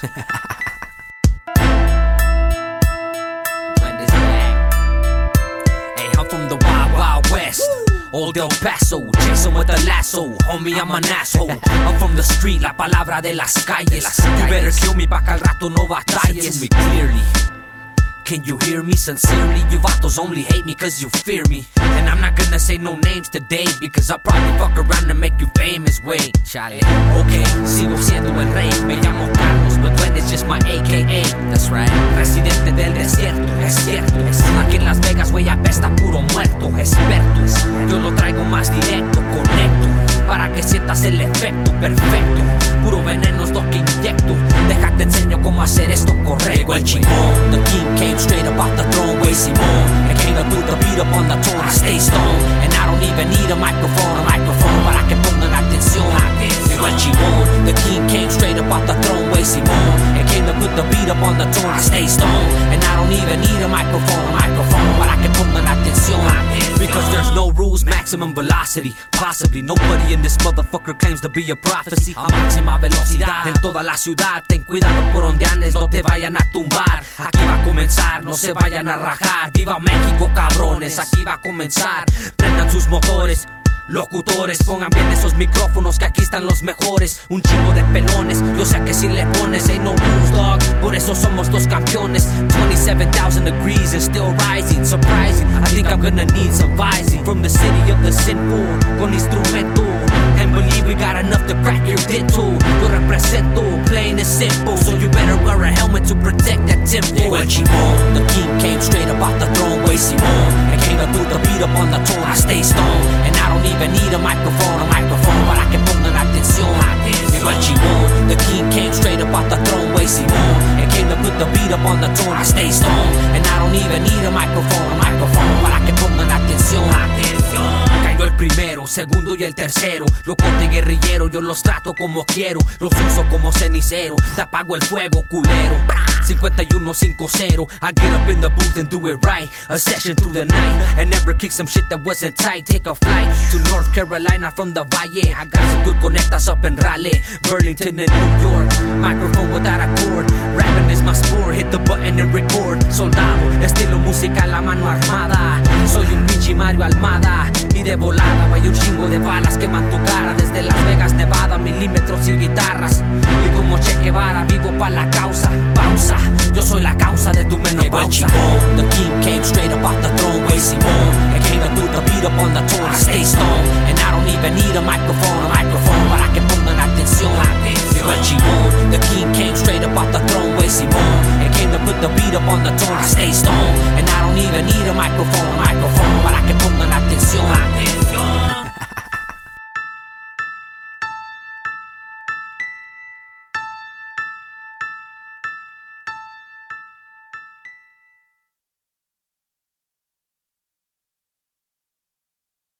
Hey, I'm from the wild, wild west. Old El Paso, chasing with a lasso. Homie, I'm an asshole. I'm from the street, la palabra de las calles. You better kill me pa' que al rato no batalles. me clearly. Can you hear me sincerely? You vatos only hate me cause you fear me. And I'm not gonna say no names today because I'll probably fuck around and make you famous. Wait, chale. Okay, sigo siendo el rey. Sientas el efecto perfecto. Puro veneno es lo que inyecto. Déjate enseño cómo hacer esto correcto. Llegó el chingón, the king came straight up off the throne, way Simón. And came to do the beat up on the throne, I stay stoned. And I don't even need a microphone, a microphone para que pongan atención. Llegó el chingón, the king came straight up off the throne, way Simón. And came to put the beat up on the throne, I stay stoned. And I don't even need a microphone, a microphone para que pongan atención. Because there's no rules, maximum velocity. Possibly nobody in this motherfucker claims to be a prophecy. A máxima velocidad en toda la ciudad. Ten cuidado por donde andes, no te vayan a tumbar. Aquí va a comenzar, no se vayan a rajar. Viva México, cabrones, aquí va a comenzar. Prendan sus motores. Locutores, pongan bien esos micrófonos que aquí están los mejores. Un chingo de pelones, yo sé que si le pones, ain't no rules, dog. Por eso somos los campeones. 27,000 degrees and still rising, surprising. I think I'm gonna need some vising from the city of the sinful, con instrumento. And believe we got enough to crack your too. Yo represento, plain and simple. So you better wear a helmet to protect that temple. Llegó el chimón, the king came straight off the throne, way Simón. And came to do the beat up on the throne, I stay stoned. Don't even need a microphone, a microphone para que pongan atención. Llegó el chimón, the king came segundo y el tercero. Locote guerrillero, yo los trato como quiero. Los uso como cenicero. Te apago el fuego, culero. 51-5-0. I get up in the booth and do it right. A session through the night. And never kick some shit that wasn't tight. Take a flight to North Carolina from the Valle. I got some good conectas up in Raleigh, Burlington, and New York. Microphone without a cord. Rapping is my sport. Hit the button and record. Soldado, estilo música, la mano armada. Soy un pinche Mario Almada. De balas queman tu cara. Desde Las Vegas, Nevada, milímetros y guitarras. Y como Che Guevara, vivo pa' la causa. Pausa, yo soy la causa de tu menopausa. The king came straight up off the throne, way Simón. And came to do the beat up on the throne, I stay stoned. And I don't even need a microphone, a microphone para que pongan atención. El chingón, the king came straight up off the throne, way Simón. And came to put the beat up on the throne, I stay stoned. And I don't even need a microphone, a microphone